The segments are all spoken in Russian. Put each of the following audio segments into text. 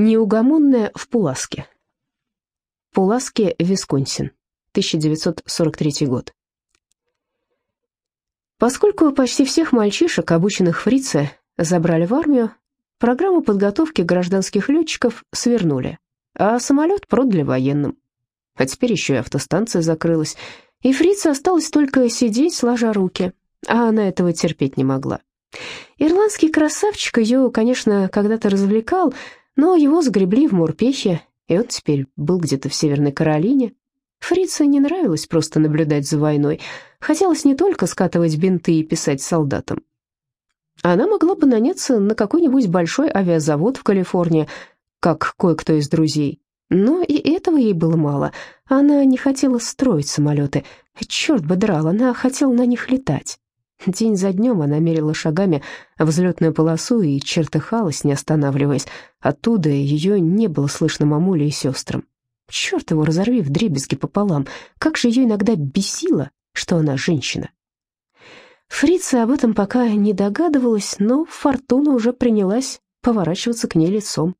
Неугомонная в Пуласке. Пуласке, Висконсин, 1943 год. Поскольку почти всех мальчишек, обученных фрице, забрали в армию, программу подготовки гражданских летчиков свернули, а самолет продали военным. А теперь еще и автостанция закрылась, и фрица осталось только сидеть, сложа руки, а она этого терпеть не могла. Ирландский красавчик ее, конечно, когда-то развлекал, но его сгребли в морпехе, и он теперь был где-то в Северной Каролине. Фрице не нравилось просто наблюдать за войной. Хотелось не только скатывать бинты и писать солдатам. Она могла бы наняться на какой-нибудь большой авиазавод в Калифорнии, как кое-кто из друзей. Но и этого ей было мало. Она не хотела строить самолеты. Черт бы драл, она хотела на них летать. День за днем она мерила шагами взлетную полосу и чертыхалась, не останавливаясь. Оттуда ее не было слышно мамуле и сестрам. Черт его разорви в дребезги пополам. Как же ее иногда бесило, что она женщина. Фрица об этом пока не догадывалась, но Фортуна уже принялась поворачиваться к ней лицом.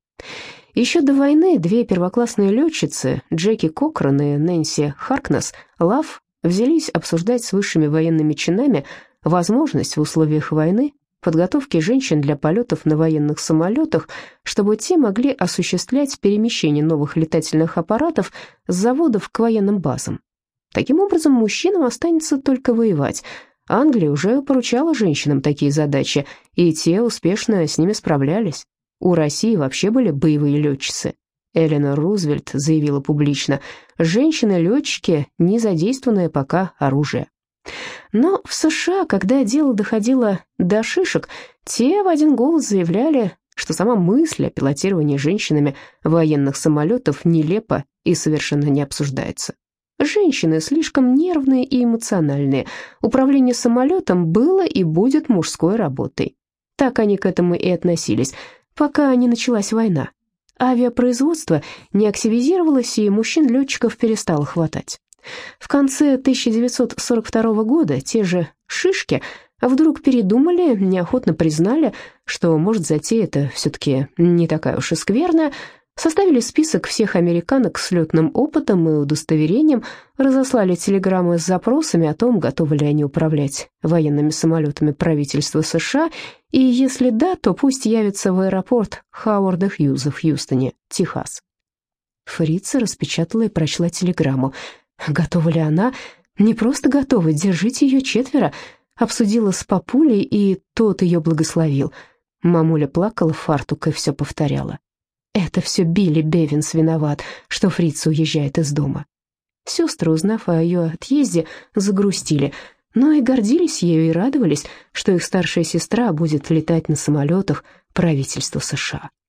Еще до войны две первоклассные летчицы, Джеки Кокран и Нэнси Харкнес, Лав, взялись обсуждать с высшими военными чинами возможность в условиях войны подготовки женщин для полетов на военных самолетах, чтобы те могли осуществлять перемещение новых летательных аппаратов с заводов к военным базам. Таким образом, мужчинам останется только воевать. Англия уже поручала женщинам такие задачи, и те успешно с ними справлялись. У России вообще были боевые летчицы. Эленор Рузвельт заявила публично, женщины-летчики, не задействованное пока оружие. Но в США, когда дело доходило до шишек, те в один голос заявляли, что сама мысль о пилотировании женщинами военных самолетов нелепа и совершенно не обсуждается. Женщины слишком нервные и эмоциональные. Управление самолетом было и будет мужской работой. Так они к этому и относились, пока не началась война. Авиапроизводство не активизировалось, и мужчин-летчиков перестало хватать. В конце 1942 года те же «шишки» вдруг передумали, неохотно признали, что, может, затея это все-таки не такая уж и скверная, составили список всех американок с летным опытом и удостоверением, разослали телеграммы с запросами о том, готовы ли они управлять военными самолетами правительства США, и если да, то пусть явятся в аэропорт Хауарда Хьюза в Хьюстоне, Техас. Фрица распечатала и прочла телеграмму – Готова ли она? Не просто готова, держите ее четверо. Обсудила с папулей, и тот ее благословил. Мамуля плакала в фартук и все повторяла. Это все Билли Бевинс виноват, что фрица уезжает из дома. Сестры, узнав о ее отъезде, загрустили, но и гордились ею и радовались, что их старшая сестра будет летать на самолетах правительства США.